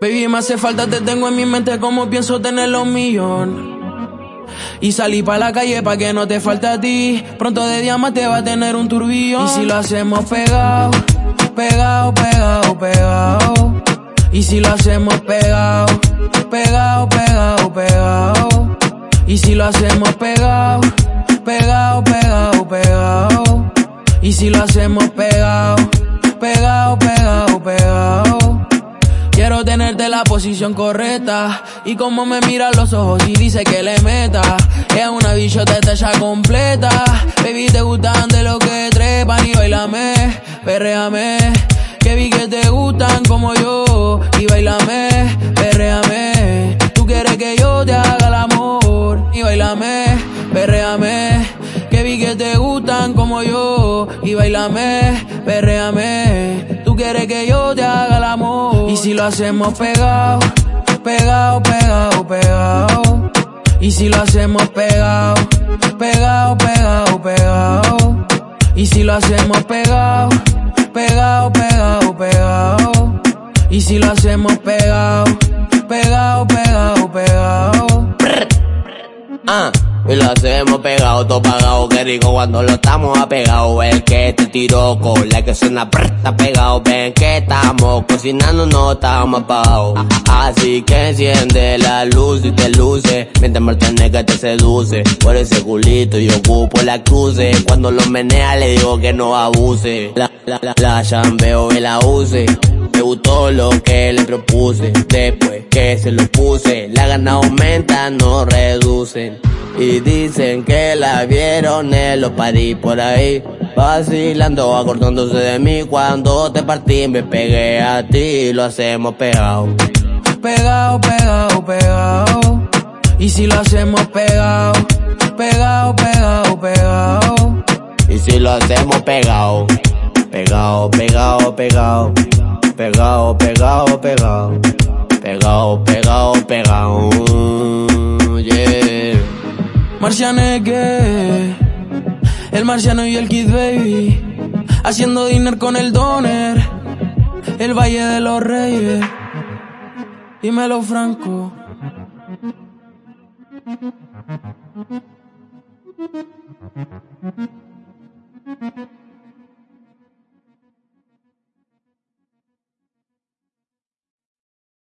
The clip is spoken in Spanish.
Baby, me hace falta, te tengo en mi mente como pienso tener los millones. Y salí pa' la calle pa' que no te falte a ti. Pronto de diamante va a tener un turbillón. Y si lo hacemos pegado, pegado, pegado, pegado. Y si lo hacemos pegado, Y si lo hacemos pegado, pegado, pegado, pegado. Y si lo hacemos pegado, pegado, pegado, pegado. Quiero tenerte la posición correcta. Y como me mira los ojos y dice que le meta. Es una bichota ya completa. Baby, te gustan de lo que trepan y bailame, perréame. Que vi que te gustan como yo. Y bailame, perréame. Bailame, perréame. Que vi que te gustan como yo. Y bailame, perréame. Tú quieres que yo te haga el amor. Y si lo hacemos pegado, pegado, pegado, pegado. Y si lo hacemos pegado, pegado, pegado, pegado. Y si lo hacemos pegado, pegado, pegado, pegado. Y si lo hacemos pegado, pegado, pegado. Ah, y lo hacemos pegado, todo pagado, qué rico cuando lo estamos apegados. El que te tiró con la que suena presta pegado, ven que estamos cocinando, no estamos apagados. Así que enciende la luz y te luce, mientras que te seduce. Por ese culito yo ocupo la cruce, cuando lo menea le digo que no abuse. La, la, la, la chambeo y la use. Me gustó lo que le propuse, después que se lo puse, la gana aumenta, no reducen. Y dicen que la vieron en los paris por ahí, vacilando, acordándose de mí. Cuando te partí me pegué a ti, lo hacemos pegado. Pegado, pegado, pegado. Y si lo hacemos pegado, pegado, pegado, pegado. Y si lo hacemos pegado, pegado, pegado, pegado, pegado, pegado, pegado, pegado, pegado, pegado, yeah. Marcianeque, el marciano y el Kid Baby, haciendo dinner con el Doner, el Valle de los Reyes, dímelo Franco.